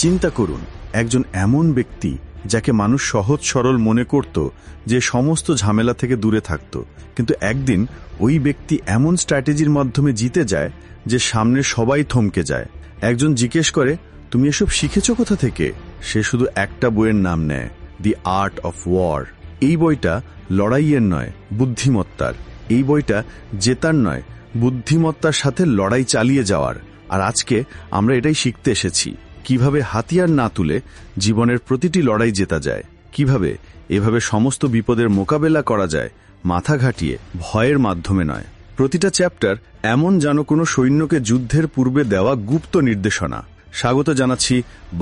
চিন্তা করুন, একজন এমন ব্যক্তি যাকে মানুষ সহজ সরল মনে করত যে সমস্ত ঝামেলা থেকে দূরে থাকত। কিন্তু একদিন ওই ব্যক্তি এমন স্ট্র্যাটেজির মাধ্যমে জিতে যায় যে সামনে সবাই থমকে যায়। একজন জিজ্ঞেস করে, তুমি এসব শিখেছ কোথা থেকে? সে শুধু একটা বইয়ের নাম নেয়, দি আর্ট অফ ওয়ার। এই বইটা লড়াইয়ের নয়, বুদ্ধিমত্তার। এই বইটা জেতার নয়, বুদ্ধিমত্তার সাথে লড়াই চালিয়ে যাওয়ার। আর আজকে আমরা এটাই শিখতে এসেছি। কীভাবে হাতিয়ার না তুলে জীবনের প্রতিটি লড়াই জেতা যায়, কীভাবে এভাবে সমস্ত বিপদের মোকাবেলা করা যায়, মাথা ঘাটিয়ে ভয়ের মাধ্যমে নয়। প্রতিটা চ্যাপ্টার এমন যেন কোনো সৈন্যকে যুদ্ধের পূর্বে দেওয়া গুপ্ত নির্দেশনা। স্বাগত জানাচ্ছি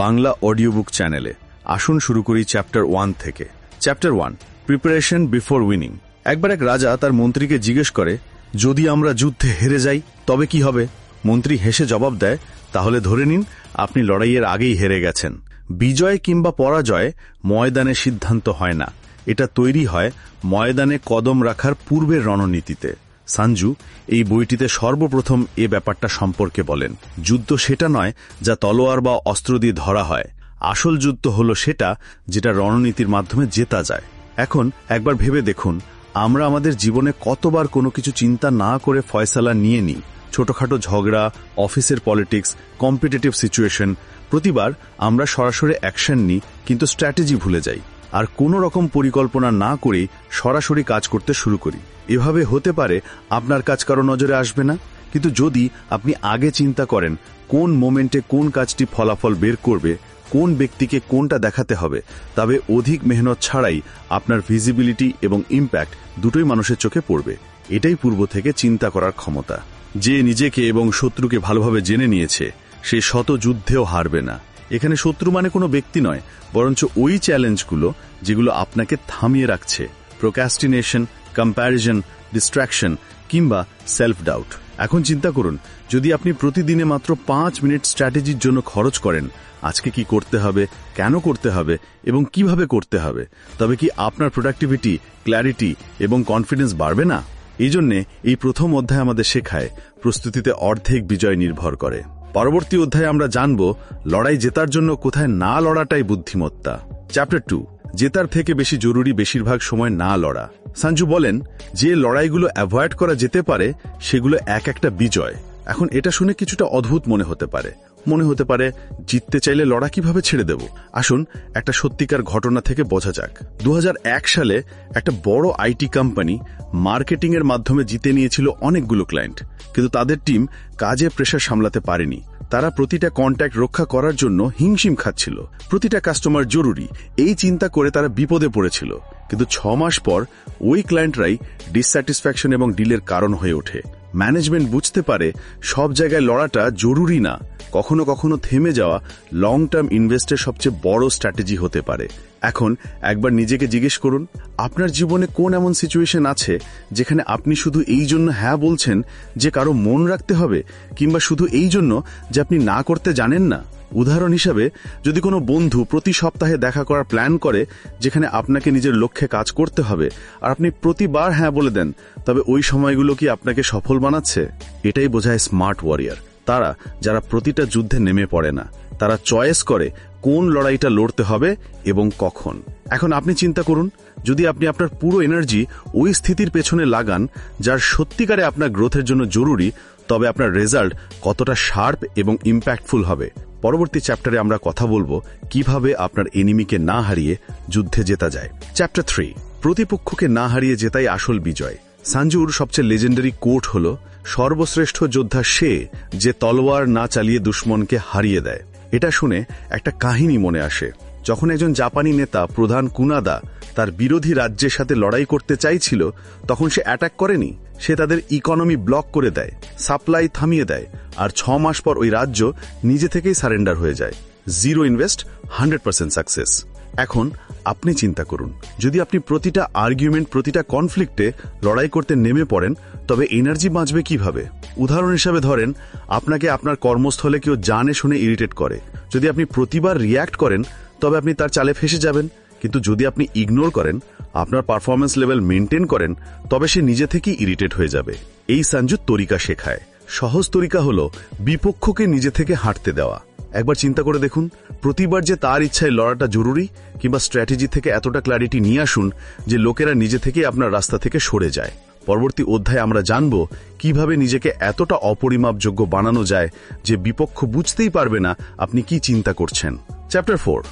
বাংলা অডিও বুক চ্যানেলে। আসুন শুরু করি চ্যাপ্টার ওয়ান থেকে। Chapter one, preparation before winning. একবার এক রাজা তার মন্ত্রীকে জিজ্ঞেস করে, যদি আমরা যুদ্ধে হেরে যাই, তবে কি হবে? মন্ত্রী হেসে জবাব দেয় তাহলে ধরে নিন, আপনি লড়াইয়ের আগেই হেরে গেছেন। বিজয় কিংবা পরাজয় ময়দানে সিদ্ধান্ত হয় না। এটা তৈরি হয় ময়দানে কদম রাখার পূর্বের রণনীতিতে। সাঞ্জু, এই বইটিতে সর্বপ্রথম এ ব্যাপারটা সম্পর্কে বলেন। যুদ্ধ সেটা নয় যা তলোয়ার বা অস্ত্র দিয়ে ধরা হয়। আসল যুদ্ধ হলো সেটা যেটা রণনীতির মাধ্যমে জেতা যায়। এখন একবার ভেবে দেখুন, আমরা আমাদের জীবনে কতবার কোনো কিছু চিন্তা না করে ফয়সালা নিয়ে নিই। ছোটখাটো ঝগড়া, অফিসের পলিটিক্স, কম্পিটিটিভ সিচুয়েশন, প্রতিবার আমরা সরাসরি অ্যাকশন নিই, কিন্তু স্ট্র্যাটেজি ভুলে যাই। আর কোনো রকম পরিকল্পনা না করেই সরাসরি কাজ করতে শুরু করি। এভাবে হতে পারে আপনার কাজ কারও নজরে আসবে না, কিন্তু যদি আপনি আগে চিন্তা করেন কোন মোমেন্টে কোন কাজটি ফলাফল বের করবে, কোন ব্যক্তিকে কোনটা দেখাতে হবে, তবে অধিক মেহনত ছাড়াই আপনার ভিজিবিলিটি এবং ইম্প্যাক্ট দুটোই মানুষের চোখে পড়বে। এটাই পূর্ব থেকে চিন্তা করার ক্ষমতা। যে নিজেকে এবং শত্রুকে ভালোভাবে জেনে নিয়েছে, সে শত যুদ্ধেও হারবে না। এখানে শত্রু মানে কোনো ব্যক্তি নয়, বরঞ্চ ওই চ্যালেঞ্জগুলো যেগুলো আপনাকে থামিয়ে রাখছে। প্রোক্যাস্টিনেশন কম্প্যারিজন ডিস্ট্র্যাকশন কিংবা সেলফ ডাউট এখন চিন্তা করুন, যদি আপনি প্রতিদিনে মাত্র পাঁচ মিনিট স্ট্র্যাটেজির জন্য খরচ করেন, আজকে কি করতে হবে, কেন করতে হবে এবং কীভাবে করতে হবে, তবে কি আপনার প্রোডাক্টিভিটি ক্ল্যারিটি এবং কনফিডেন্স বাড়বে না? এই জন্যে এই প্রথম অধ্যায় আমাদের শেখায়, প্রস্তুতিতে অর্ধেক বিজয় নির্ভর করে। পরবর্তী অধ্যায়ে আমরা জানব, লড়াই জেতার জন্য কোথায় না লড়াটাই বুদ্ধিমত্তা। চ্যাপ্টার টু জেতার থেকে বেশি জরুরি বেশিরভাগ সময় না লড়া। সঞ্জু বলেন, যে লড়াইগুলো অ্যাভয়েড করা যেতে পারে, সেগুলো এক একটা বিজয়। এখন এটা শুনে কিছুটা অদ্ভুত মনে হতে পারে। মনে হতে পারে জিততে চাইলে লড়া কীভাবে ছেড়ে দেব? আসুন, একটা সত্যিকার ঘটনা থেকে বোঝা যাক। দু হাজার এক সালে একটা বড় আইটি কোম্পানি মার্কেটিং এর মাধ্যমে জিতে নিয়েছিল অনেকগুলো ক্লায়েন্ট। কিন্তু তাদের টিম কাজে প্রেশার সামলাতে পারেনি। তারা প্রতিটা কন্ট্যাক্ট রক্ষা করার জন্য হিংসিম খাচ্ছিল। প্রতিটা কাস্টমার জরুরি। এই চিন্তা করে তারা বিপদে পড়েছিল। কিন্তু ছ মাস পর ওই ক্লায়েন্টরাই ডিসস্যাটিসফ্যাকশন এবং ডিলের কারণ হয়ে ওঠে। ম্যানেজমেন্ট বুঝতে পারে সব জায়গায় লড়াটা জরুরি না। কখনো কখনো থেমে যাওয়া লং টার্ম ইনভেস্টের সবচেয়ে বড় স্ট্র্যাটেজি হতে পারে। এখন একবার নিজেকে জিজ্ঞেস করুন, আপনার জীবনে কোন এমন সিচুয়েশন আছে যেখানে আপনি শুধু এই জন্য হ্যাঁ বলছেন যে কারও মন রাখতে হবে কিংবা শুধু এই জন্য যে আপনি না করতে জানেন না? উদাহরণ হিসাবে, যদি কোনো বন্ধু প্রতি সপ্তাহে দেখা করার প্ল্যান করে, যেখানে আপনাকে নিজের লক্ষ্যে কাজ করতে হবে, আর আপনি প্রতিবার হ্যাঁ বলে দেন, তবে ওই সময়গুলো কি আপনাকে সফল বানাচ্ছে? এটাই বোঝায় স্মার্ট ওয়ারিয়ার তারা, যারা প্রতিটা যুদ্ধে নেমে পড়ে না, তারা চয়েস করে কোন লড়াইটা লড়তে হবে এবং কখন। এখন আপনি চিন্তা করুন, যদি আপনি আপনার পুরো এনার্জি ওই স্থিতির পেছনে লাগান, যার সত্যিকারে আপনার গ্রোথের জন্য জরুরি, তবে আপনার রেজাল্ট কতটা শার্প এবং ইম্প্যাক্টফুল হবে। পরবর্তী চ্যাপ্টারে আমরা কথা বলব কীভাবে আপনার এনিমিকে না হারিয়ে যুদ্ধে জেতা যায়। চ্যাপ্টার থ্রি, প্রতিপক্ষকে না হারিয়ে জেতাই আসল বিজয়। সাঞ্জুর সবচেয়ে লেজেন্ডারি কোর্ট হল, সর্বশ্রেষ্ঠ যোদ্ধা সে যে তলোয়ার না চালিয়ে দুশ্মনকে হারিয়ে দেয়। এটা শুনে একটা কাহিনী মনে আসে। যখন একজন জাপানি নেতা প্রধান কুনাদা তার বিরোধী রাজ্যের সাথে লড়াই করতে চাইছিল, তখন সে অ্যাটাক করেনি। সে তাদের ইকোনমি ব্লক করে দেয় সাপ্লাই থামিয়ে দেয় আর ছ মাস পর ওই রাজ্য নিজে থেকেই সারেন্ডার হয়ে যায়। Zero invest hundred percent success এখন আপনি চিন্তা করুন, যদি আপনি প্রতিটা আর্গুমেন্ট প্রতিটা কনফ্লিক্টে লড়াই করতে নেমে পড়েন, তবে এনার্জি বাঁচবে কীভাবে? উদাহরণ হিসাবে ধরেন, আপনাকে আপনার কর্মস্থলে কেউ জানে শুনে ইরিটেট করে। যদি আপনি প্রতিবার রিয়্যাক্ট করেন তবে আপনি তার চালে ফেসে যাবেন। কিন্তু যদি আপনি ইগনোর করেন, আপনার পারফরমেন্স লেভেল মেনটেন করেন, তবে সে নিজে থেকেই ইরিটেট হয়ে যাবে। এই সাঞ্জু তরিকা শেখায়। সহজ তরিকা হল বিপক্ষকে নিজে থেকে হাঁটতে দেওয়া। একবার চিন্তা করে দেখুন, প্রতিবার যে তার ইচ্ছায় লড়াটা জরুরি কিংবা স্ট্র্যাটেজি থেকে এতটা ক্ল্যারিটি নিয়ে আসুন যে লোকেরা নিজে থেকে আপনার রাস্তা থেকে সরে যায়। পরবর্তী অধ্যায়ে আমরা জানব কীভাবে নিজেকে এতটা অপরিমাপযোগ্য বানানো যায় যে বিপক্ষ বুঝতেই পারবে না আপনি কি চিন্তা করছেন। চ্যাপ্টার ফোর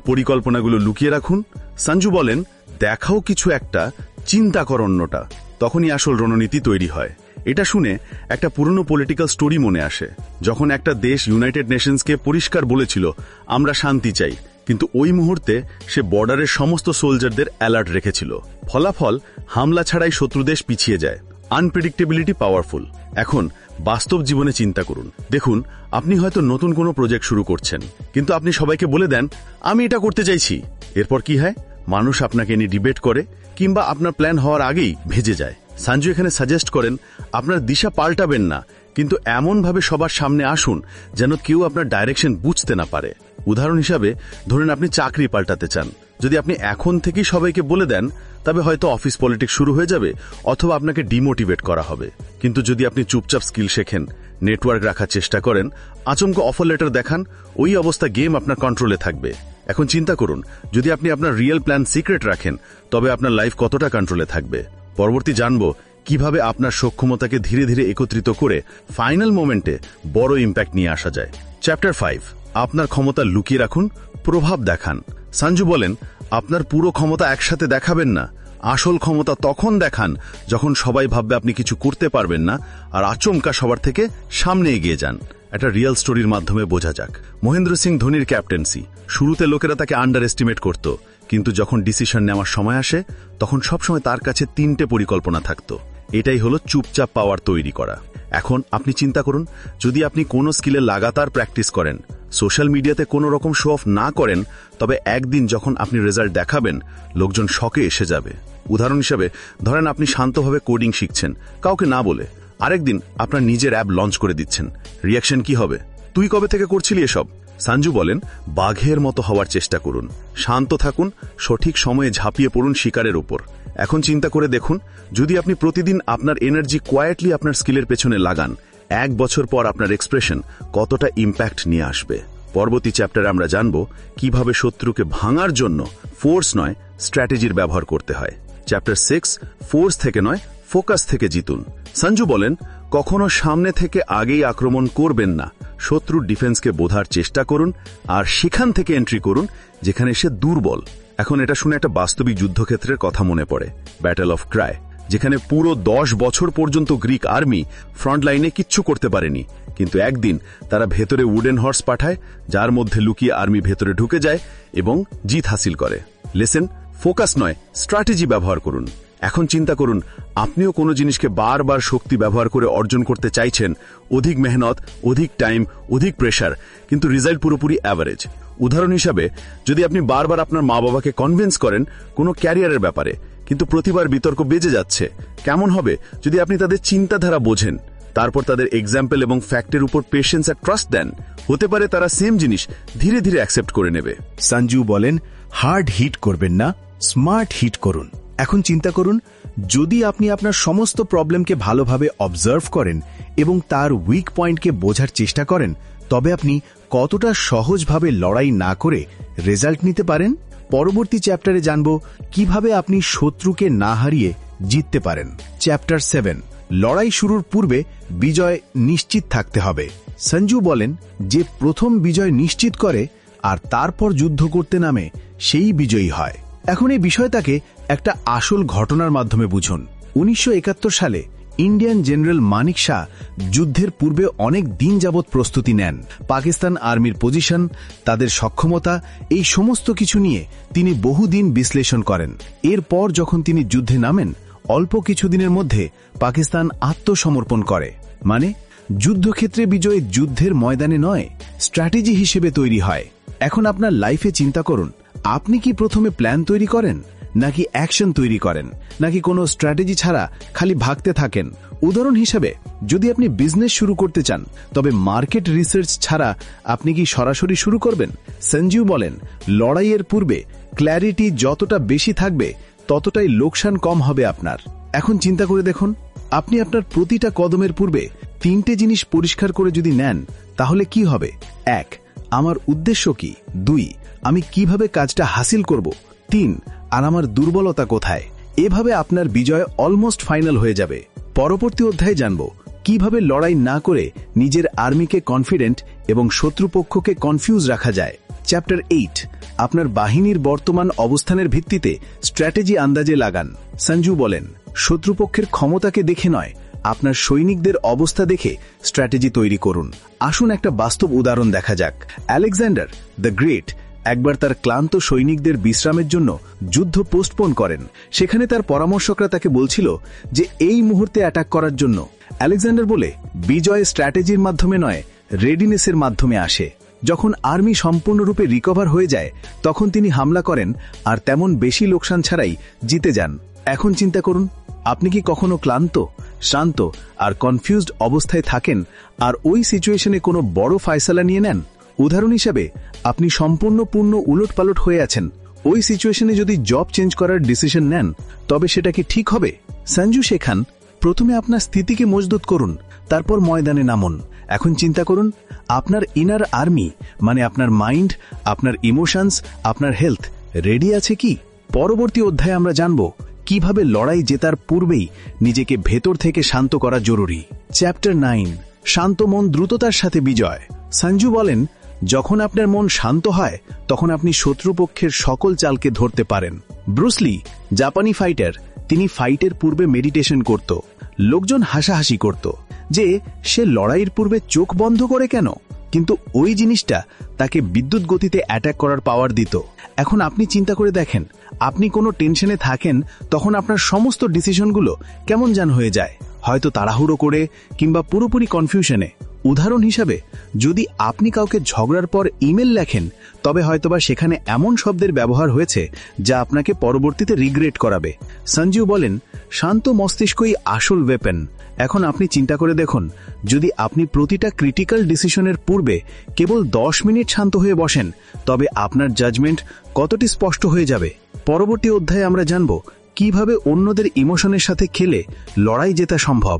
পরিকল্পনাগুলো লুকিয়ে রাখুন। সঞ্জু বলেন, দেখাও কিছু একটা, চিন্তা কর অন্যটা। তখনই আসল রণনীতি তৈরি হয়। এটা শুনে একটা পুরনো পলিটিক্যাল স্টোরি মনে আসে, যখন একটা দেশ ইউনাইটেড নেশনসকে পরিষ্কার বলেছিল, আমরা শান্তি চাই। কিন্তু ওই মুহূর্তে সে বর্ডারের সমস্ত সোলজারদের অ্যালার্ট রেখেছিল। ফলাফল, হামলা ছাড়াই শত্রু দেশ পিছিয়ে যায়। আনপ্রেডিক্টেবিলিটি পাওয়ারফুল এখন বাস্তব জীবনে চিন্তা করুন। দেখুন, আপনি হয়তো নতুন কোনো প্রজেক্ট শুরু করছেন, কিন্তু আপনি সবাইকে বলে দেন, আমি এটা করতে চাইছি। এরপর কি হয়? মানুষ আপনাকে নিয়ে ডিবেট করে, কিংবা আপনার প্ল্যান হওয়ার আগেই ভেজে যায়। সঞ্জু এখানে সাজেস্ট করেন, আপনার দিশা পাল্টাবেন না, কিন্তু এমনভাবে সবার সামনে আসুন, যেন কেউ আপনার ডাইরেকশন বুঝতে না পারে। উদাহরণ হিসাবে, ধরেন আপনি চাকরি পাল্টাতে চান। যদি আপনি এখন থেকেই সবাইকে বলে দেন, তবে হয়তো অফিস পলিটিক্স শুরু হয়ে যাবে অথবা আপনাকে ডিমোটিভেট করা হবে। কিন্তু যদি আপনি চুপচাপ স্কিল শেখেন, নেটওয়ার্ক রাখার চেষ্টা করেন, আচমকা অফার লেটার দেখান, ওই অবস্থা গেম আপনার কন্ট্রোলে থাকবে। এখন চিন্তা করুন, যদি আপনি আপনার রিয়েল প্ল্যান সিক্রেট রাখেন, তবে আপনার লাইফ কতটা কন্ট্রোলে থাকবে? পরবর্তী জানব, কীভাবে আপনার সক্ষমতাকে ধীরে ধীরে একত্রিত করে ফাইনাল মোমেন্টে বড় ইম্প্যাক্ট নিয়ে আসা যায়। চ্যাপ্টার ফাইভ আপনার ক্ষমতা লুকিয়ে রাখুন, প্রভাব দেখান। সঞ্জু বলেন আপনার পুরো ক্ষমতা একসাথে দেখাবেন না। আসল ক্ষমতা তখন দেখান যখন সবাই ভাববে আপনি কিছু করতে পারবেন না আর আচমকা সবার থেকে সামনে এগিয়ে যান। একটা রিয়েল স্টোরির মাধ্যমে বোঝা যাক। মহেন্দ্র সিং ধোনির ক্যাপ্টেন্সি। শুরুতে লোকেরা তাকে আন্ডার এস্টিমেট করত। কিন্তু যখন ডিসিশন নেওয়ার সময় আসে, তখন সবসময় তার কাছে তিনটে পরিকল্পনা থাকত। এটাই হলো চুপচাপ পাওয়ার তৈরি করা। এখন আপনি চিন্তা করুন, যদি আপনি কোনো স্কিলে লাগাতার প্র্যাকটিস করেন, সোশ্যাল মিডিয়াতে কোনো রকম শো অফ না করেন, তবে একদিন যখন আপনি রেজাল্ট দেখাবেন, লোকজন শকে এসে যাবে। উদাহরণ হিসেবে, ধরেন আপনি শান্তভাবে কোডিং শিখছেন, কাউকে না বলে আরেকদিন আপনার নিজের অ্যাপ লঞ্চ করে দিচ্ছেন। রিয়াকশন কি হবে? তুই কবে থেকে করছিলি এসব? সাঞ্জু বলেন, বাঘের মতো হওয়ার চেষ্টা করুন। শান্ত থাকুন, সঠিক সময়ে ঝাঁপিয়ে পড়ুন শিকারের ওপর। এখন চিন্তা করে দেখুন, যদি আপনি প্রতিদিন আপনার এনার্জি কোয়াইটলি আপনার স্কিলের পেছনে লাগান, এক বছর পর আপনার এক্সপ্রেশন কতটা ইম্প্যাক্ট নিয়ে আসবে। পরবর্তী চ্যাপ্টারে আমরা জানব, কীভাবে শত্রুকে ভাঙার জন্য ফোর্স নয় স্ট্র্যাটেজির ব্যবহার করতে হয়। চ্যাপ্টার সিক্স ফোর্স থেকে নয় ফোকাস থেকে জিতুন। সঞ্জু বলেন কখনো সামনে থেকে আগেই আক্রমণ করবেন না। শত্রুর ডিফেন্সকে বোধার চেষ্টা করুন আর সেখান থেকে এন্ট্রি করুন, যেখানে সে দুর্বল। এখন এটা শুনে একটা বাস্তবিক যুদ্ধক্ষেত্রের কথা মনে পড়ে। ব্যাটেল অফ ক্রায় যেখানে পুরো দশ বছর পর্যন্ত গ্রিক আর্মি ফ্রন্ট লাইনে কিচ্ছু করতে পারেনি। কিন্তু একদিন তারা ভেতরে উডেন হর্স পাঠায়, যার মধ্যে লুকিয়ে আর্মি ভেতরে ঢুকে যায় এবং জিত হাসিল করে। লেসেন ফোকাস নয় স্ট্র্যাটেজি ব্যবহার করুন। এখন চিন্তা করুন, আপনিও কোনো জিনিসকে বারবার শক্তি ব্যবহার করে অর্জন করতে চাইছেন, অধিক মেহনত, অধিক টাইম, অধিক প্রেশার, কিন্তু রেজাল্ট পুরোপুরি অ্যাভারেজ। উদাহরণ হিসাবে, যদি আপনি বারবার আপনার মা বাবাকে কনভিন্স করেন, কোনো ক্যারিয়ারের ব্যাপারে, কিন্তু প্রতিবার বিতর্ক বেজে যাচ্ছে, কেমন হবে যদি আপনি তাদের চিন্তাধারা বোঝেন? তারপর তাদের এক্সাম্পল এবং ফ্যাক্টের উপর পেশেন্স আর ট্রাস্ট দেন, হতে পারে তারা সেম জিনিস ধীরে ধীরে অ্যাকসেপ্ট করে নেবে। সঞ্জু বলেন হার্ড হিট করবেন না স্মার্ট হিট করুন। এখন চিন্তা করুন, যদি আপনি আপনার সমস্ত প্রবলেমকে ভালোভাবে অবজার্ভ করেন এবং তার উইক পয়েন্টকে বোঝার চেষ্টা করেন, তবে আপনি কতটা সহজভাবে লড়াই না করে রেজাল্ট নিতে পারেন? পরবর্তী চ্যাপ্টারে জানব কীভাবে আপনি শত্রুকে না হারিয়ে জিততে পারেন। চ্যাপ্টার সেভেন লড়াই শুরুর পূর্বে বিজয় নিশ্চিত থাকতে হবে। সঞ্জু বলেন, যে প্রথম বিজয় নিশ্চিত করে আর তারপর যুদ্ধ করতে নামে, সেই বিজয়ী হয়। এখন এই বিষয়টাকে একটা আসল ঘটনার মাধ্যমে বুঝুন। উনিশশো একাত্তর সালে ইন্ডিয়ান জেনারেল মানিক শাহ যুদ্ধের পূর্বে অনেক দিন যাবৎ প্রস্তুতি নেন। পাকিস্তান আর্মির পজিশন, তাদের সক্ষমতা, এই সমস্ত কিছু নিয়ে তিনি বহুদিন বিশ্লেষণ করেন। এরপর যখন তিনি যুদ্ধে নামেন, অল্প কিছুদিনের মধ্যে পাকিস্তান আত্মসমর্পণ করে। মানে যুদ্ধক্ষেত্রে বিজয় যুদ্ধের ময়দানে নয়, স্ট্র্যাটেজি হিসেবে তৈরি হয়। এখন আপনার লাইফে চিন্তা করুন আপনি কি প্রথমে প্ল্যান তৈরি করেন, নাকি অ্যাকশন তৈরি করেন, নাকি কোনো স্ট্র্যাটেজি ছাড়া খালি ভাগতে থাকেন? উদাহরণ হিসেবে, যদি আপনি বিজনেস শুরু করতে চান, তবে মার্কেট রিসার্চ ছাড়া আপনি কি সরাসরি শুরু করবেন? সঞ্জীব বলেন, লড়াইয়ের পূর্বে ক্ল্যারিটি যতটা বেশি থাকবে, ততটাই লোকসান কম হবে আপনার। এখন চিন্তা করে দেখুন, আপনি আপনার প্রতিটা কদমের পূর্বে তিনটে জিনিস পরিষ্কার করে যদি নেন, তাহলে কি হবে? এক আমার উদ্দেশ্য কি? দুই, আমি কীভাবে কাজটা হাসিল করব? তিন, আর আমার দুর্বলতা কোথায়? এভাবে আপনার বিজয় অলমোস্ট ফাইনাল হয়ে যাবে। পরবর্তী অধ্যায়ে জানব, কীভাবে লড়াই না করে নিজের আর্মিকে কনফিডেন্ট এবং শত্রুপক্ষকে কনফিউজ রাখা যায়। চ্যাপ্টার এইট, আপনার বাহিনীর বর্তমান অবস্থানের ভিত্তিতে স্ট্র্যাটেজি আন্দাজে লাগান। সঞ্জু বলেন, শত্রুপক্ষের ক্ষমতাকে দেখে নয় আপনার সৈনিকদের অবস্থা দেখে স্ট্র্যাটেজি তৈরি করুন। আসুন একটা বাস্তব উদাহরণ দেখা যাক। আলেকজান্ডার, দ্য গ্রেট, একবার তার ক্লান্ত সৈনিকদের বিশ্রামের জন্য যুদ্ধ পোস্টপোন করেন। সেখানে তার পরামর্শকরা তাকে বলছিল যে, এই মুহূর্তে অ্যাটাক করার জন্য। আলেকজান্ডার বলে, বিজয় স্ট্র্যাটেজির মাধ্যমে নয়, রেডিনেসের মাধ্যমে আসে। যখন আর্মি সম্পূর্ণরূপে রিকভার হয়ে যায়, তখন তিনি হামলা করেন আর তেমন বেশি লোকসান ছাড়াই জিতে যান। এখন চিন্তা করুন আপনি কি কখনো ক্লান্ত, শান্ত আর কনফিউজড অবস্থায় থাকেন আর ওই সিচুয়েশনে কোনো বড় ফায়সালা নিয়ে নেন? উদাহরণ হিসেবে, আপনি সম্পূর্ণ পূর্ণ উলটপালট হয়ে আছেন। ওই সিচুয়েশনে যদি জব চেঞ্জ করার ডিসিশন নেন, তবে সেটা কি ঠিক হবে? সঞ্জু শেখান, প্রথমে আপনার স্থিতিকে মজবুত করুন, তারপর ময়দানে নামুন। এখন চিন্তা করুন, আপনার ইনার আর্মি মানে আপনার মাইন্ড আপনার ইমোশনস আপনার হেলথ রেডি আছে কি? পরবর্তী অধ্যায়ে আমরা জানব কীভাবে লড়াই জেতার পূর্বেই নিজেকে ভেতর থেকে শান্ত করা জরুরি। চ্যাপ্টার নাইন শান্ত মন দ্রুততার সাথে বিজয়। সঞ্জু বলেন, যখন আপনার মন শান্ত হয়, তখন আপনি শত্রুপক্ষের সকল চালকে ধরতে পারেন। ব্রুসলি জাপানি ফাইটার তিনি ফাইটের পূর্বে মেডিটেশন করত। লোকজন হাসাহাসি করত যে, সে লড়াইয়ের পূর্বে চোখ বন্ধ করে কেন? কিন্তু ওই জিনিসটা তাকে বিদ্যুৎ গতিতে অ্যাটাক করার পাওয়ার দিত। এখন আপনি চিন্তা করে দেখেন, আপনি কোনো টেনশনে থাকেন, তখন আপনার সমস্ত ডিসিশনগুলো কেমন যান হয়ে যায়। হয়তো তাড়াহুড়ো করে কিংবা পুরোপুরি কনফিউশনে উদাহরণ হিসাবে, যদি আপনি কাউকে ঝগড়ার পর ইমেল লেখেন, তবে হয়তোবা সেখানে এমন শব্দের ব্যবহার হয়েছে যা আপনাকে পরবর্তীতে রিগ্রেট করাবে। সঞ্জু বলেন, শান্ত মস্তিষ্কই আসল ওয়েপেন এখন আপনি চিন্তা করে দেখুন, যদি আপনি প্রতিটা ক্রিটিক্যাল ডিসিশনের পূর্বে কেবল দশ মিনিট শান্ত হয়ে বসেন, তবে আপনার জাজমেন্ট কতটি স্পষ্ট হয়ে যাবে। পরবর্তী অধ্যায়ে আমরা জানব কীভাবে অন্যদের ইমোশনের সাথে খেলে লড়াই জেতা সম্ভব।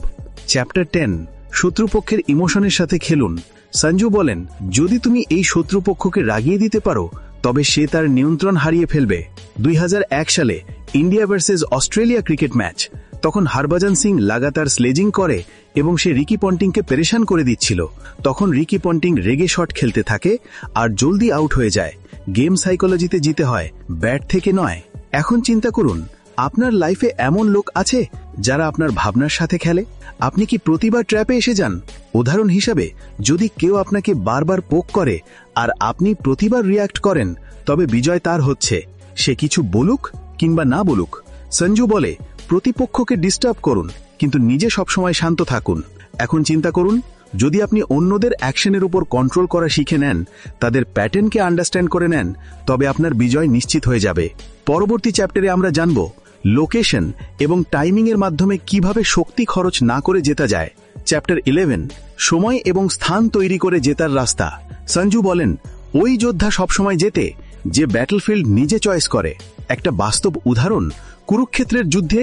চ্যাপ্টার টেন শত্রুপক্ষের ইমোশনের সাথে খেলুন। সঞ্জু বলেন, যদি তুমি এই শত্রুপক্ষকে রাগিয়ে দিতে পারো, তবে সে তার নিয়ন্ত্রণ হারিয়ে ফেলবে। দুই হাজার এক সালে India versus Australia cricket match তখন হরভজন সিং লাগাতার স্লেজিং করে এবং সে রিকি পন্টিংকে পেরেশান করে দিচ্ছিল। তখন রিকি পন্টিং রেগে শট খেলতে থাকে আর জলদি আউট হয়ে যায়। গেম সাইকোলজিতে জিতে হয়, ব্যাট থেকে নয়। এখন চিন্তা করুন, আপনার লাইফে এমন লোক আছে যারা আপনার ভাবনার সাথে খেলে? আপনি কি প্রতিবার ট্র্যাপে এসে যান? উদাহরণ হিসাবে, যদি কেউ আপনাকে বারবার পোক করে আর আপনি প্রতিবার রিয়াক্ট করেন, তবে বিজয় তার হচ্ছে। সে কিছু বলুক কিংবা না বলুক। সঞ্জু বলে প্রতিপক্ষকে ডিস্টার্ব করুন, কিন্তু নিজে সবসময় শান্ত থাকুন। এখন চিন্তা করুন, যদি আপনি অন্যদের অ্যাকশনের উপর কন্ট্রোল করা শিখে নেন, তাদের প্যাটার্নকে আন্ডারস্ট্যান্ড করে নেন, তবে আপনার বিজয় নিশ্চিত হয়ে যাবে। পরবর্তী চ্যাপ্টারে আমরা জানব লোকেশন এবং টাইমিং এর মাধ্যমে কীভাবে শক্তি খরচ না করে জেতা যায়। চ্যাপ্টার ইলেভেন সময় এবং স্থান তৈরি করে জেতার রাস্তা। সঞ্জু বলেন, ওই যোদ্ধা সবসময় জেতে, যে ব্যাটলফিল্ড নিজে চয়েস করে। একটা বাস্তব উদাহরণ কুরুক্ষেত্রের যুদ্ধে,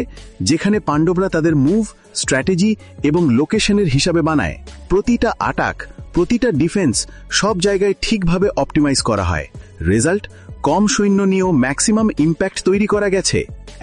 যেখানে পাণ্ডবরা তাদের মুভ স্ট্র্যাটেজি এবং লোকেশনের হিসাবে বানায়, প্রতিটা আটাক প্রতিটা ডিফেন্স সব জায়গায় ঠিকভাবে অপটিমাইজ করা হয়। রেজাল্ট কম সৈন্য নিয়েও ম্যাক্সিমাম ইম্প্যাক্ট তৈরি করা গেছে।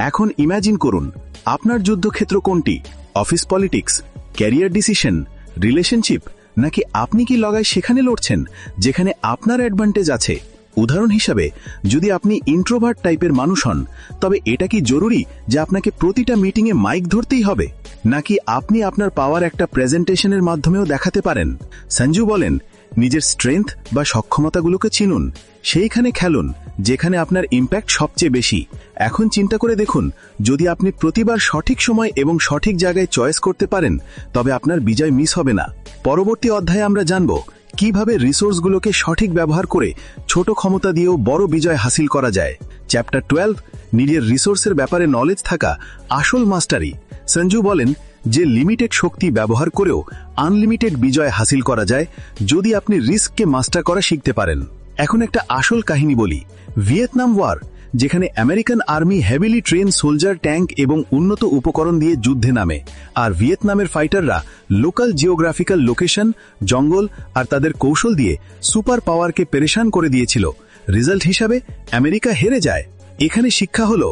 এখন ইম্যাজিন করুন, আপনার যুদ্ধক্ষেত্র কোনটি? Office politics career decision relationship নাকি আপনি কি লগায় সেখানে লড়ছেন, যেখানে আপনার অ্যাডভান্টেজ আছে? উদাহরণ হিসাবে, যদি আপনি ইন্ট্রোভার্ট টাইপের মানুষ হন, তবে এটা কি জরুরি যে আপনাকে প্রতিটা মিটিংয়ে মাইক ধরতেই হবে? নাকি আপনি আপনার পাওয়ার একটা প্রেজেন্টেশনের মাধ্যমেও দেখাতে পারেন? সঞ্জু বলেন, নিজের স্ট্রেংথ বা সক্ষমতাগুলোকে চিনুন। সেইখানে খেলুন, যেখানে আপনার ইম্প্যাক্ট সবচেয়ে বেশি। এখন চিন্তা করে দেখুন, যদি আপনি প্রতিবার সঠিক সময় এবং সঠিক জায়গায় চয়েস করতে পারেন, তবে আপনার বিজয় মিস হবে না। পরবর্তী অধ্যায়ে আমরা জানব কীভাবে রিসোর্সগুলোকে সঠিক ব্যবহার করে ছোট ক্ষমতা দিয়েও বড় বিজয় হাসিল করা যায়? চ্যাপ্টার টুয়েলভ নিজের রিসোর্সের ব্যাপারে নলেজ থাকা আসল মাস্টারি। সঞ্জু বলেন, যে লিমিটেড শক্তি ব্যবহার করেও আনলিমিটেড বিজয় হাসিল করা যায়, যদি আপনি রিস্ককে মাস্টার করা শিখতে পারেন। এখন একটা আসল কাহিনী বলি। ভিয়েতনাম ওয়ার যেখানে American army heavily train, soldier tank এবং উন্নত উপকরণ দিয়ে যুদ্ধে নামে। আর ভিয়েতনামের ফাইটাররা লোকাল জিওগ্রাফিক্যাল লোকেশন, জঙ্গল আর তাদের কৌশল দিয়ে সুপার পাওয়ারকে পেরেশান করে দিয়েছিল। রেজাল্ট হিসাবে আমেরিকা হেরে যায়। এখানে শিক্ষা হল,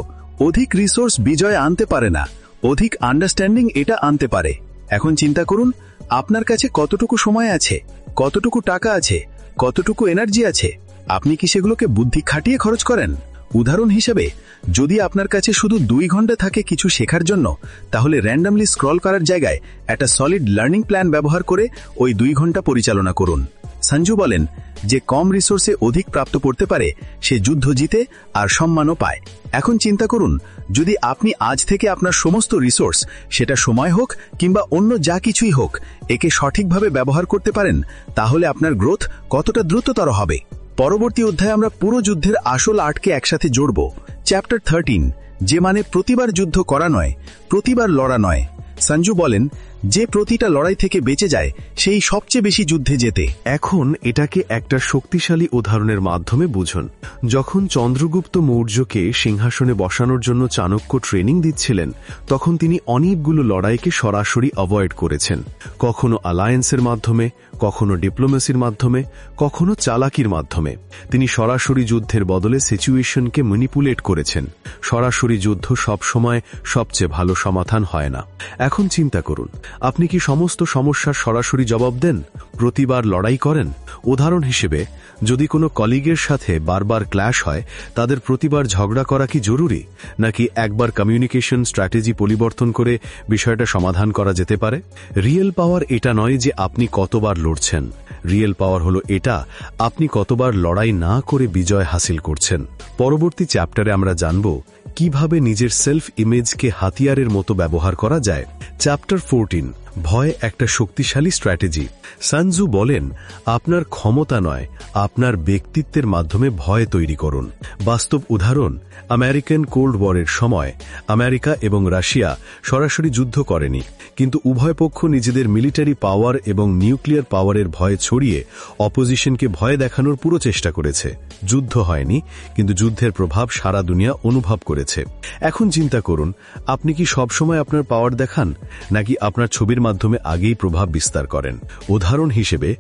অধিক রিসোর্স বিজয় আনতে পারে না, অধিক আন্ডারস্ট্যান্ডিং এটা আনতে পারে। এখন চিন্তা করুন, আপনার কাছে কতটুকু সময় আছে, কতটুকু টাকা আছে, কতটুকু এনার্জি আছে? আপনি কি সেগুলোকে বুদ্ধি খাটিয়ে খরচ করেন? উদাহরণ হিসেবে, যদি আপনার কাছে শুধু দুই ঘণ্টা থাকে কিছু শেখার জন্য, তাহলে র্যান্ডামলি স্ক্রল করার জায়গায় একটা সলিড লার্নিং প্ল্যান ব্যবহার করে ওই দুই ঘণ্টা পরিচালনা করুন। সঞ্জু বলেন, যে কম রিসোর্সে অধিক প্রাপ্ত করতে পারে, সে যুদ্ধ জিতে আর সম্মানও পায়। এখন চিন্তা করুন, যদি আপনি আজ থেকে আপনার সমস্ত রিসোর্স সেটা সময় হোক কিংবা অন্য যা কিছুই হোক, একে সঠিকভাবে ব্যবহার করতে পারেন, তাহলে আপনার গ্রোথ কতটা দ্রুততর হবে। পরবর্তী অধ্যায়ে আমরা পুরো যুদ্ধের আসল আর্টকে একসাথে জড়ব। চ্যাপ্টার থার্টিন যে মানে প্রতিবার যুদ্ধ করা নয়, প্রতিবার লড়া নয়। সঞ্জু বলেন যে প্রতিটা লড়াই থেকে বেঁচে যায়, সেই সবচেয়ে বেশি যুদ্ধে যেতে এখন এটাকে একটা শক্তিশালী উদাহরণের মাধ্যমে বুঝুন। যখন চন্দ্রগুপ্ত মৌর্যকে সিংহাসনে বসানোর জন্য চাণক্য ট্রেনিং দিচ্ছিলেন, তখন তিনি অনেকগুলো লড়াইকে সরাসরি অ্যাভয়েড করেছেন। কখনো অ্যালায়েন্সের মাধ্যমে, কখনো ডিপ্লোমেসির মাধ্যমে, কখনো চালাকির মাধ্যমে। তিনি সরাসরি যুদ্ধের বদলে সিচুয়েশনকে ম্যানিপুলেট করেছেন। সরাসরি যুদ্ধ সবসময় সবচেয়ে ভালো সমাধান হয় না। এখন চিন্তা করুন আপনি কি সমস্ত সমস্যার সরাসরি জবাব দেন? প্রতিবার লড়াই করেন? উদাহরণ হিসেবে, যদি কোনো কলিগের সাথে বারবার ক্ল্যাশ হয়, তাদের প্রতিবার ঝগড়া করা কি জরুরি? নাকি একবার কমিউনিকেশন স্ট্র্যাটেজি পরিবর্তন করে বিষয়টা সমাধান করা যেতে পারে? রিয়েল পাওয়ার এটা নয় যে আপনি কতবার লড়ছেন। রিয়েল পাওয়ার হলো এটা, আপনি কতবার লড়াই না করে বিজয় হাসিল করছেন। পরবর্তী চ্যাপ্টারে আমরা জানব কীভাবে নিজের সেলফ ইমেজকে হাতিয়ারের মতো ব্যবহার করা যায়? চ্যাপ্টার ফোরটিন ভয় একটা শক্তিশালী স্ট্র্যাটেজি। সানজু বলেন, আপনার ক্ষমতা নয়, আপনার ব্যক্তিত্বের মাধ্যমে ভয় তৈরি করুন। বাস্তব উদাহরণ, আমেরিকান কোল্ড ওয়ারের সময়, আমেরিকা এবং রাশিয়া সরাসরি যুদ্ধ করেনি, কিন্তু উভয় পক্ষ নিজেদের মিলিটারি পাওয়ার এবং নিউক্লিয়ার পাওয়ারের ভয় ছড়িয়ে অপোজিশনকে ভয় দেখানোর পুরো চেষ্টা করেছে। যুদ্ধ হয়নি, কিন্তু যুদ্ধের প্রভাব সারা দুনিয়া অনুভব করেছে। এখন চিন্তা করুন, আপনি কি সবসময় আপনার পাওয়ার দেখান, নাকি আপনার ছবির মাধ্যমে আগেই প্রভাব বিস্তার করেন। উদাহরণ হিসেবে,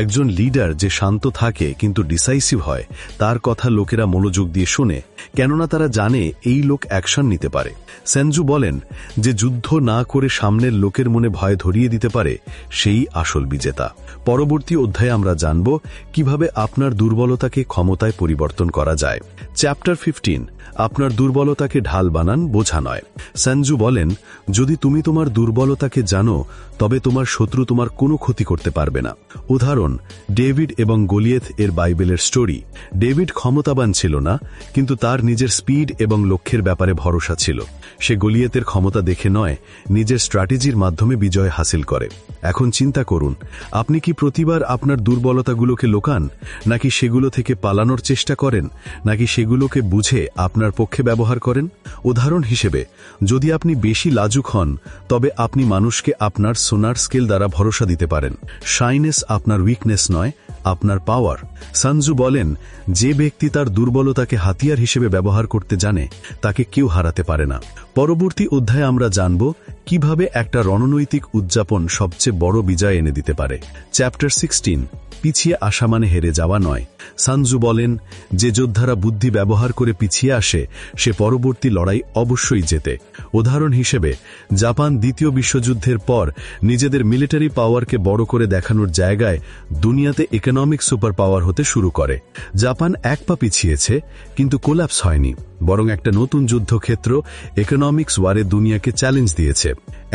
একজন লিডার যে শান্ত থাকে কিন্তু ডিসাইসিভ হয়, তার কথা লোকেরা মনোযোগ দিয়ে শোনে, কেননা তারা জানে এই লোক অ্যাকশন নিতে পারে। সেনজু বলেন যে যুদ্ধ না করে সামনের লোকের মনে ভয় ধরিয়ে দিতে পারে, সেই আসল বিজেতা। পরবর্তী অধ্যায়ে আমরা জানব কীভাবে আপনার দুর্বলতাকে ক্ষমতায় পরিবর্তন করা যায়। চ্যাপ্টার ফিফটিন, আপনার দুর্বলতাকে ঢাল বানান বোঝা নয়। সঞ্জু বলেন, যদি তুমি তোমার দুর্বলতাকে জানো তবে তোমার শত্রু তোমার কোনো ক্ষতি করতে পারবে না। উদাহরণ, ডেভিড এবং গলিয়েথ এর বাইবেলের স্টোরি। ডেভিড ক্ষমতাবান ছিল না, কিন্তু তার নিজের স্পিড এবং লক্ষ্যের ব্যাপারে ভরসা ছিল। সে গলিয়েতের ক্ষমতা দেখে নয়, নিজের স্ট্র্যাটেজির মাধ্যমে বিজয় হাসিল করে। এখন চিন্তা করুন, আপনি কি প্রতিবার আপনার দুর্বলতাগুলোকে লোকান, নাকি সেগুলো থেকে পালানোর চেষ্টা করেন, নাকি সেগুলোকে বুঝে আপনার পক্ষে ব্যবহার করেন? উদাহরণ হিসেবে, যদি আপনি বেশি লাজুক হন, তবে আপনি মানুষকে আপনার সোনার স্কেল দ্বারা ভরসা দিতে পারেন। শাইনেস আপনার উইকনেস নয় আপনার পাওয়ার। সানজু বলেন, যে ব্যক্তি তার দুর্বলতাকে হাতিয়ার হিসেবে ব্যবহার করতে জানে, তাকে কেউ হারাতে পারে না। পরবর্তী অধ্যায়ে আমরা জানব কীভাবে একটা রণনৈতিক উদযাপন সবচেয়ে বড় বিজয় এনে দিতে পারে। চ্যাপ্টার সিক্সটিন, পিছিয়ে আসা মানে হেরে যাওয়া নয়। সানজু বলেন, যে যোদ্ধারা বুদ্ধি ব্যবহার করে পিছিয়ে আসে, সে পরবর্তী লড়াই অবশ্যই জেতে। উদাহরণ হিসেবে, জাপান দ্বিতীয় বিশ্বযুদ্ধের পর নিজেদের মিলিটারি পাওয়ারকে বড় করে দেখানোর জায়গায় দুনিয়াতে ইকোনমিক সুপার পাওয়ার হতে শুরু করে। জাপান এক পা পিছিয়েছে, কিন্তু কোলাপস হয়নি, বরং একটা নতুন যুদ্ধক্ষেত্র ইকোনমিক্স ওয়ারে দুনিয়াকে চ্যালেঞ্জ দিয়েছে।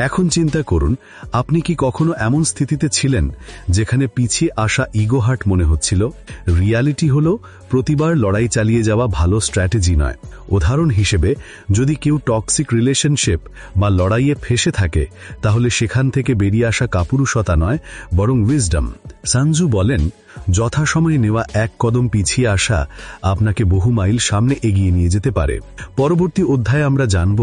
এখন চিন্তা করুন, আপনি কি কখনো এমন স্থিতিতে ছিলেন যেখানে পিছিয়ে আসা ইগোহার্ট মনে হচ্ছিল? রিয়ালিটি হল, প্রতিবার লড়াই চালিয়ে যাওয়া ভালো স্ট্র্যাটেজি নয়। উদাহরণ হিসেবে, যদি কেউ টক্সিক রিলেশনশিপ বা লড়াইয়ে ফেসে থাকে, তাহলে সেখান থেকে বেরিয়ে আসা কাপুরুষতা নয়, বরং উইজডম। সানজু বলেন, যথাসময়ে নেওয়া এক কদম পিছিয়ে আসা আপনাকে বহু মাইল সামনে এগিয়ে নিয়ে যেতে পারে। পরবর্তী অধ্যায়ে আমরা জানব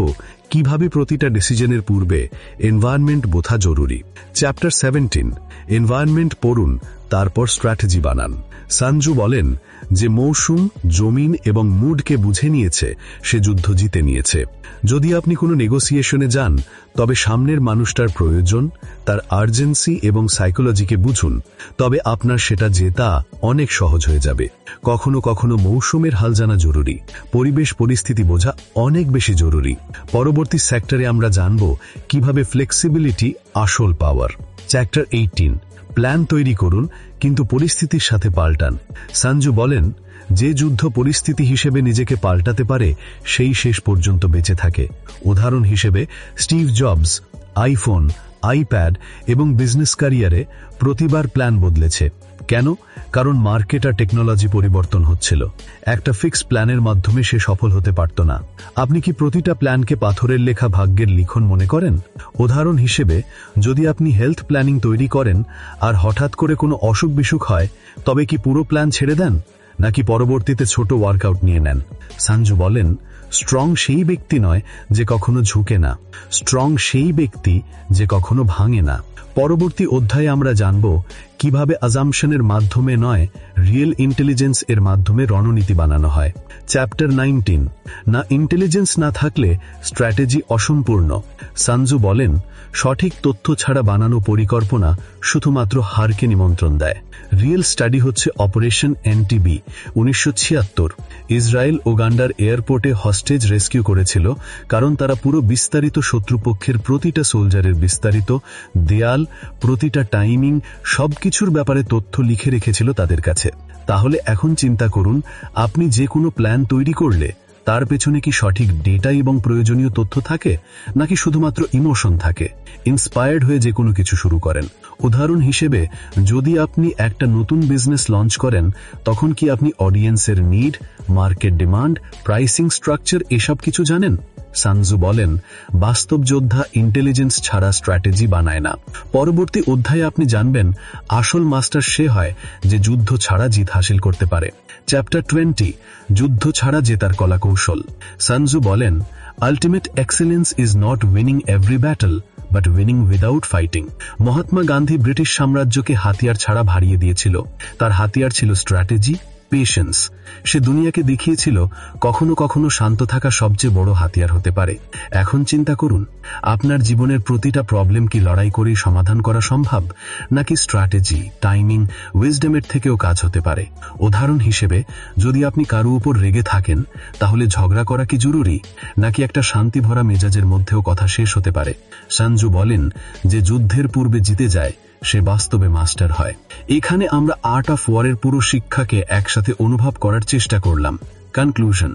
কীভাবে প্রতিটা ডিসিশনের পূর্বে এনভায়রনমেন্ট বোঝা জরুরি? চ্যাপ্টার সেভেন্টিন এনভায়রনমেন্ট পড়ুন তারপর স্ট্র্যাটেজি বানান। সানজু বলেন যে মৌসুম, জমিন এবং মুডকে বুঝে নিয়েছে, সে যুদ্ধ জিতে নিয়েছে। যদি আপনি কোনো নেগোসিয়েশনে যান, তবে সামনের মানুষটার প্রয়োজন, তার আর্জেন্সি এবং সাইকোলজিকে বুঝুন, তবে আপনার সেটা জেতা অনেক সহজ হয়ে যাবে। কখনো কখনো মৌসুমের হাল জানা জরুরি, পরিবেশ পরিস্থিতি বোঝা অনেক বেশি জরুরি। পরবর্তী সেক্টরে আমরা জানব কীভাবে ফ্লেক্সিবিলিটি আসল পাওয়ার চ্যাপ্টার এইটিন প্ল্যান তৈরি করুন, কিন্তু পরিস্থিতির সাথে পাল্টান। সঞ্জু বলেন, যে যুদ্ধ পরিস্থিতি হিসেবে নিজেকে পাল্টাতে পারে, সেই শেষ পর্যন্ত বেঁচে থাকে। উদাহরণ হিসেবে, স্টিভ জবস আইফোন, আইপ্যাড এবং বিজনেস ক্যারিয়ারে প্রতিবার প্ল্যান বদলেছে। কেন? কারণ মার্কেট আর টেকনোলজি পরিবর্তন হচ্ছিল। একটা ফিক্স প্ল্যানের মাধ্যমে সে সফল হতে পারত না। আপনি কি প্রতিটা প্ল্যানকে পাথরের লেখা ভাগ্যের লিখন মনে করেন? উদাহরণ হিসেবে, যদি আপনি হেলথ প্ল্যানিং তৈরি করেন আর হঠাৎ করে কোনো অসুখ বিসুখ হয়, তবে কি পুরো প্ল্যান ছেড়ে দেন? নাকি পরবর্তীতে ছোট ওয়ার্কআউট নিয়ে নেন? সানজু বলেন স্ট্রং সেই ব্যক্তি নয় যে কখনো ঝুঁকে না। স্ট্রং সেই ব্যক্তি যে কখনো ভাঙে না। পরবর্তী অধ্যায়ে আমরা জানব কীভাবে আজামশনের মাধ্যমে নয়, রিয়েল ইন্টেলিজেন্স এর মাধ্যমে রণনীতি বানানো হয়। চ্যাপ্টার নাইনটিন, না ইন্টেলিজেন্স না থাকলে স্ট্র্যাটেজি অসম্পূর্ণ। সানজু বলেন, সঠিক তথ্য ছাড়া বানানো পরিকল্পনা শুধুমাত্র হারকে নিমন্ত্রণ দেয়। রিয়েল স্টাডি হচ্ছে অপারেশন এনটিবি, উনিশশো ছিয়াত্তর, ইসরায়েল ওগান্ডার এয়ারপোর্টে হস্টেজ রেস্কিউ করেছিল, কারণ তারা পুরো বিস্তারিত শত্রুপক্ষের প্রতিটা সোলজারের বিস্তারিত দেয়াল, প্রতিটা টাইমিং সবকিছুর ব্যাপারে তথ্য লিখে রেখেছিল তাদের কাছে। তাহলে এখন চিন্তা করুন, আপনি যে কোনো প্ল্যান তৈরি করলে তার পেছনে কি সঠিক ডেটা এবং প্রয়োজনীয় তথ্য থাকে, নাকি শুধুমাত্র ইমোশন থাকে? ইন্সপায়ার্ড হয়ে যে কোনো কিছু শুরু করেন। উদাহরণ হিসেবে, যদি আপনি একটা নতুন বিজনেস লঞ্চ করেন, তখন কি আপনি অডিয়েন্সের need market demand pricing structure এসব কিছু জানেন? সানজু বলেন, বাস্তব যোদ্ধা ইন্টেলিজেন্স ছাড়া স্ট্র্যাটেজি বানায় না। পরবর্তী অধ্যায়ে আপনি জানবেন, আসল মাস্টার সে হয় যে যুদ্ধ ছাড়া জিত হাসিল করতে পারে। চ্যাপ্টার টোয়েন্টি যুদ্ধ ছাড়া জেতার কলাকৌশল। সানজু বলেন ultimate excellence is not winning every battle but winning without fighting Mahatma Gandhi British সাম্রাজ্যকে হাতিয়ার ছাড়া ভারিয়ে দিয়েছিল। তার হাতিয়ার ছিল স্ট্র্যাটেজি পেশেন্স সে দুনিয়াকে দেখিয়েছিল, কখনো কখনো শান্ত থাকা সবচেয়ে বড় হাতিয়ার হতে পারে। এখন চিন্তা করুন, আপনার জীবনের প্রতিটা প্রবলেম কি লড়াই করে সমাধান করা সম্ভব, নাকি স্ট্র্যাটেজি টাইমিং উইজডেমের থেকেও কাজ হতে পারে? উদাহরণ হিসেবে, যদি আপনি কারও উপর রেগে থাকেন, তাহলে ঝগড়া করা কি জরুরি, নাকি একটা শান্তি ভরা মেজাজের মধ্যেও কথা শেষ হতে পারে? সঞ্জু বলেন যে যুদ্ধের পূর্বে জিতে যায় সে বাস্তবে মাস্টার হয়। এখানে আমরা আর্ট অফ ওয়ারের পুরো শিক্ষাকে একসাথে অনুভব করার চেষ্টা করলাম। Conclusion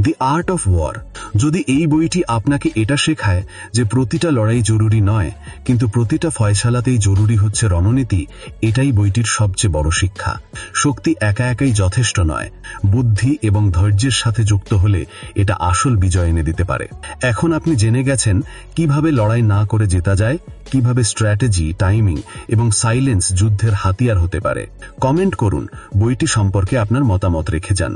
the art of war যদি এই বইটি আপনাকে এটা শেখায় যে প্রতিটা লড়াই জরুরি নয়, কিন্তু প্রতিটা ফয়সালাতেই জরুরি হচ্ছে রণনীতি, এটাই বইটির সবচেয়ে বড় শিক্ষা। শক্তি একা একাই যথেষ্ট নয়। বুদ্ধি এবং ধৈর্যের সাথে যুক্ত হলে এটা আসল বিজয় এনে দিতে পারে। এখন আপনি জেনে গেছেন কীভাবে লড়াই না করে জেতা যায়, কীভাবে স্ট্র্যাটেজি, টাইমিং এবং সাইলেন্স যুদ্ধের হাতিয়ার হতে পারে। কমেন্ট করুন, বইটি সম্পর্কে আপনার মতামত রেখে যান।